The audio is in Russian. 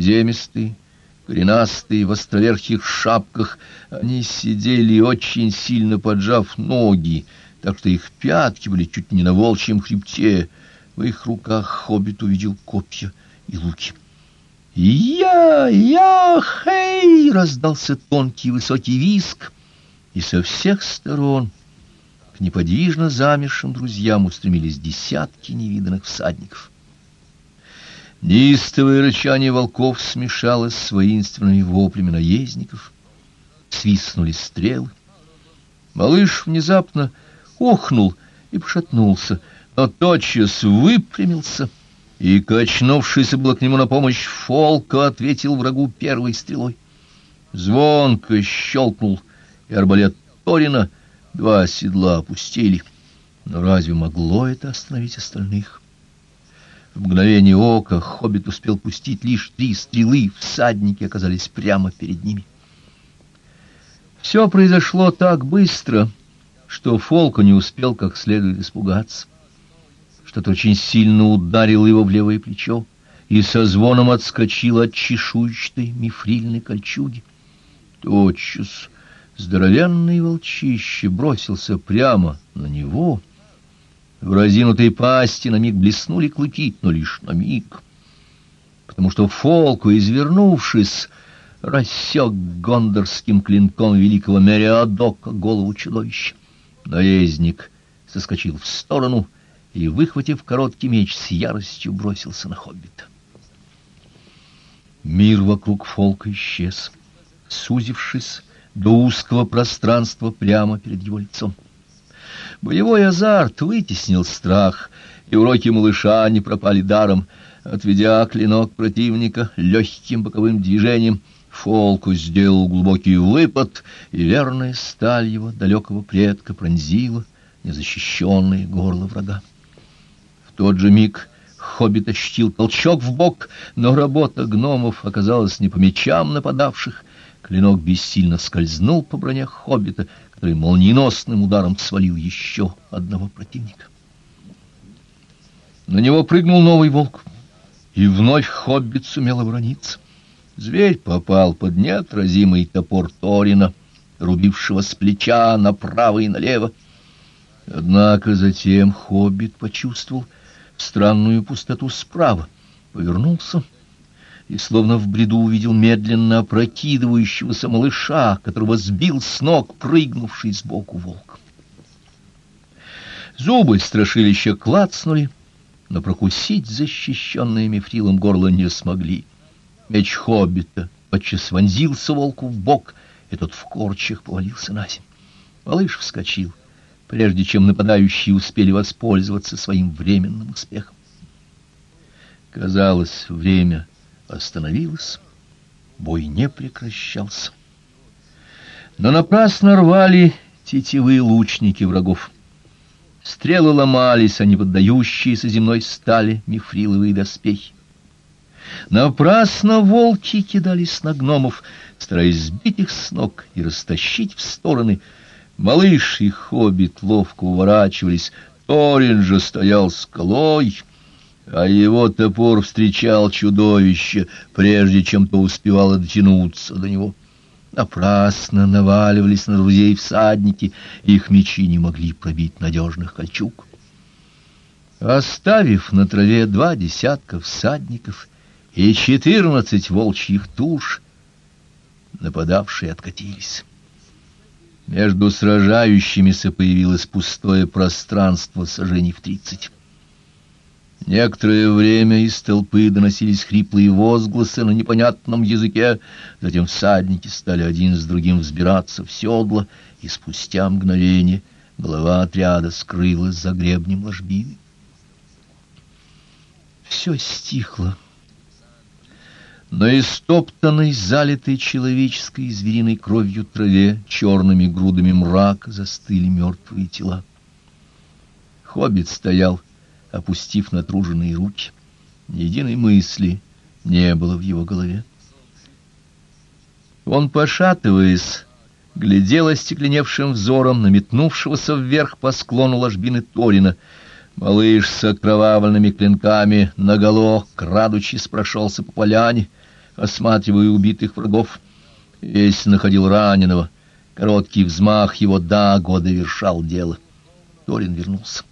приземистые, коренастые, в островерхих шапках. Они сидели, очень сильно поджав ноги, так что их пятки были чуть не на волчьем хребте. В их руках хоббит увидел копья и луки. «Я! Я! Хей!» — раздался тонкий высокий виск, и со всех сторон к неподвижно замершим друзьям устремились десятки невиданных всадников. Неистовое рычание волков смешалось с воинственными воплями наездников. Свистнули стрелы. Малыш внезапно охнул и пошатнулся, но тотчас выпрямился — и, качнувшийся было к нему на помощь, Фолка ответил врагу первой стрелой. Звонко щелкнул, и арбалет Торина два седла опустили. Но разве могло это остановить остальных? В мгновение ока хоббит успел пустить лишь три стрелы, всадники оказались прямо перед ними. Все произошло так быстро, что Фолка не успел как следует испугаться. Что-то очень сильно ударило его в левое плечо и со звоном отскочило от чешуйчатой мифрильной кольчуги. Тотчас здоровенный волчище бросился прямо на него. В разинутой пасти на миг блеснули клыки, но лишь на миг, потому что Фолку, извернувшись, рассек гондорским клинком великого Мериадока голову чудовища. Наездник соскочил в сторону — и, выхватив короткий меч, с яростью бросился на хоббита. Мир вокруг Фолка исчез, сузившись до узкого пространства прямо перед его лицом. Боевой азарт вытеснил страх, и уроки малыша не пропали даром. Отведя клинок противника легким боковым движением, Фолку сделал глубокий выпад, и верная сталь его далекого предка пронзила незащищенное горло врага тот же миг хоббит ощутил толчок в бок, но работа гномов оказалась не по мечам нападавших. Клинок бессильно скользнул по броне хоббита, который молниеносным ударом свалил еще одного противника. На него прыгнул новый волк, и вновь хоббит сумел оборониться. Зверь попал под неотразимый топор Торина, рубившего с плеча направо и налево. Однако затем хоббит почувствовал, странную пустоту справа, повернулся и словно в бреду увидел медленно опрокидывающегося малыша, которого сбил с ног прыгнувший сбоку волк. Зубы страшилища клацнули, но прокусить защищенное мифрилом горло не смогли. Меч хоббита подчас вонзился волку в бок, и тот в корчах повалился на землю. Малыш вскочил прежде чем нападающие успели воспользоваться своим временным успехом. Казалось, время остановилось, бой не прекращался. Но напрасно рвали тетивы лучники врагов. Стрелы ломались, они поддающиеся земной стали мифриловые доспехи. Напрасно волки кидались на гномов, стараясь сбить их с ног и растащить в стороны — Малыш и хоббит ловко уворачивались, Торин же стоял скалой, а его топор встречал чудовище, прежде чем то успевало дотянуться до него. Напрасно наваливались на друзей всадники, их мечи не могли пробить надежных кольчуг. Оставив на траве два десятка всадников и четырнадцать волчьих туш, нападавшие откатились. Между сражающимися появилось пустое пространство сожжений в тридцать. Некоторое время из толпы доносились хриплые возгласы на непонятном языке, затем всадники стали один с другим взбираться в седло, и спустя мгновение голова отряда скрылась за гребнем ложбины. Все стихло. На истоптанной, залитой человеческой и звериной кровью траве черными грудами мрака застыли мертвые тела. Хоббит стоял, опустив натруженные руки. Ни единой мысли не было в его голове. Он, пошатываясь, глядел остекленевшим взором на метнувшегося вверх по склону ложбины Торина. Малыш с окровавленными клинками наголо, крадучись, прошелся по поляне — осматривая убитых врагов. Весь находил раненого. Короткий взмах его да года вершал дело. Торин вернулся.